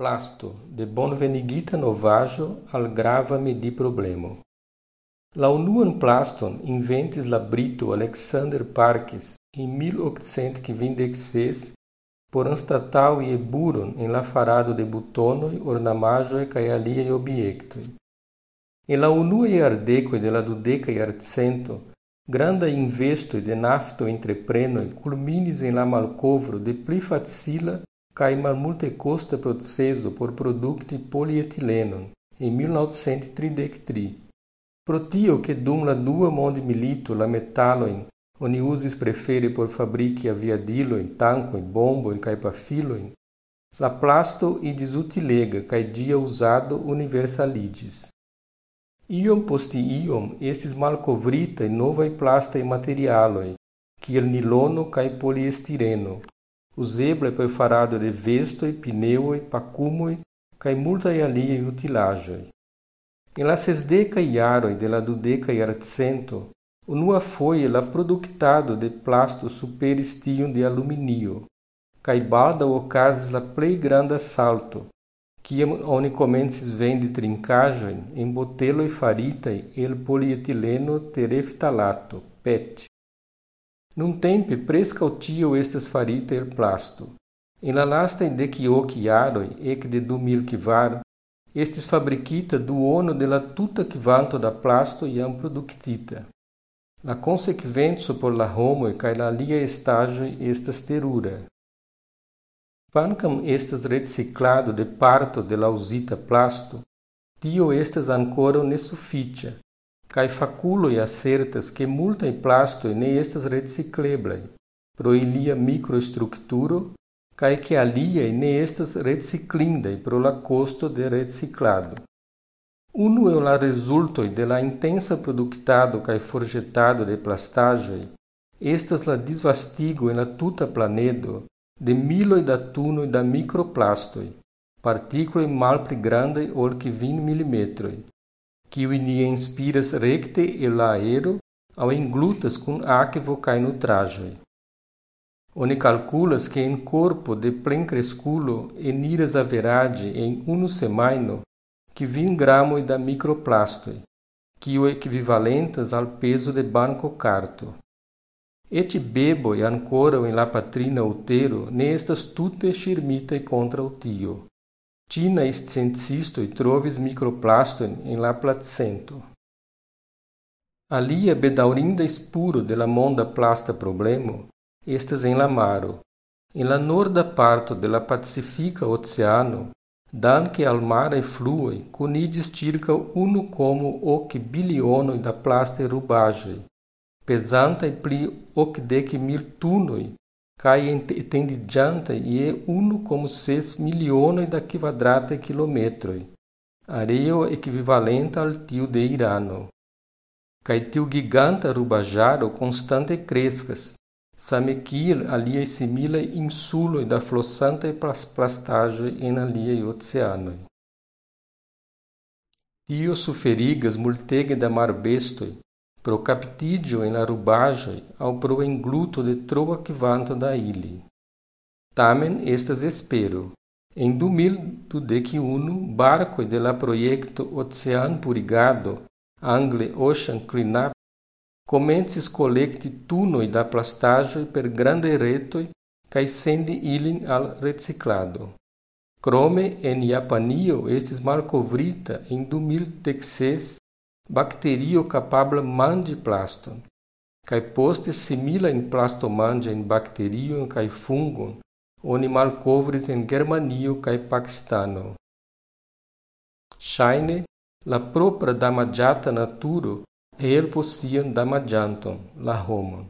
Plasto, de bonvenigita novaĵo algrava mediproblemo. La unuan plaston inventis la brito Alexander Parkes en 1856 por anstataŭi eburon en la farado de butonoj, ornamaĵoj kaj aliaj objektoj. En la unuaj jardekoj de la dudeka jarcento grandaj investoj de naftoentreprenoj kulminis en la malkovro de pli facila kaj malmultekosta procezo por produkti polietilenon en 1933. Pro tio ke dum la dua mondmilito la metalojn oni uzis prefere por fabriki aviadilojn, tankojn, bombojn kaj pafilojn, la plasto iĝis utilega kaj ĝia uzado universaliĝis. Iom post iom estis malkovritaj novaj plastaj materialoj, kiel nilono kaj poliestireno, uzebla por farado de vestoj, pneŭoj, pakumoj kaj multaj aliaj utilaĵoj. En la sesdekaj jaroj de la dudeka jarcento unuafoje la produktado de plasto superis tiun de aluminio, kaj baldaŭ okazis la plej granda salto, kiam oni komencis vendi trinkaĵojn en boteloj faritaj el polietileno tereftalato (PET). Nuntempe preskaŭ ĉio estas farita el plasto. En la lastaj dekok jaroj ekde du mil kvar estis fabrikita duono de la tuta kvanto da plasto jam produktita. La konsekvenco por la homoj kaj la aliaj estaĵoj estas terura. Kvankam estas reciklado de parto de la uzita plasto, tio estas ankoraŭ nesufiĉa kaj faculoj asertas ke multaj plastoj ne estas recikleblaj pro ilia mikrostrukturo kaj ke aliaj ne estas reciklindaj pro la kosto de reciklado. Unu el la rezultoj de la intensa produktado kaj forĵetado de plastaĵoj estas la disvastigo en la tuta planedo de miloj da tunoj da mikroplastoj, partikloj malpli grandaj ol kvin milimetroj, kiuj ni inspiras rekte el la aero aŭ englutas kun akvo kaj nutraĵoj. Oni kalkulas ke en korpo de plenkreskulo eniras averaĝe en unu semajno kvin gramoj da mikroplastoj, kiuj ekvivalentas al pezo de bankokarto. Eĉ beboj ankoraŭ en la patrina utero ne estas tute ŝirmitaj kontraŭ tio. Ĉinaj sciencistoj trovis mikroplastojn en la placento. Alia bedaŭrinda spuro de la monda plasta problemo estas en la maro. La norda parto de la Pacifika Oceano, danke al maraj fluoj, kuniĝis ĉirkaŭ unu komo ok bilionoj da plastaj rubaĵoj, pesantaj pli okdek mil tunoj kaj etendiĝantaj je unu komo ses milionoj da kvadrataj kilometroj, areo ekvivalenta al tiu de Irano. Kaj tiu giganta rubaĵaro konstante kreskas, same kiel aliaj similaj insuloj da flosantaj plastaĵoj en aliaj oceanoj. Tio suferigas multege da marbestoj pro captigio in arubage au pro engluto de troa vanta da ili. Tamen estas espero. Em 2021, barco de la proiecto Ocean Purigado, angle Ocean Cleanup, comencis collecti tunoi da plastagioi per grande retoi cae sendi ilin al reciclado. Crome en Japanio estis malcovrita in 2006 bakterio kapabla manĝi plaston, kaj poste similajn in bacterio kaj fungon oni malkovris en Germanio kaj Pakistano. Ŝajne, la propra damaĝata naturo helpos sian damaĝanton, la homon.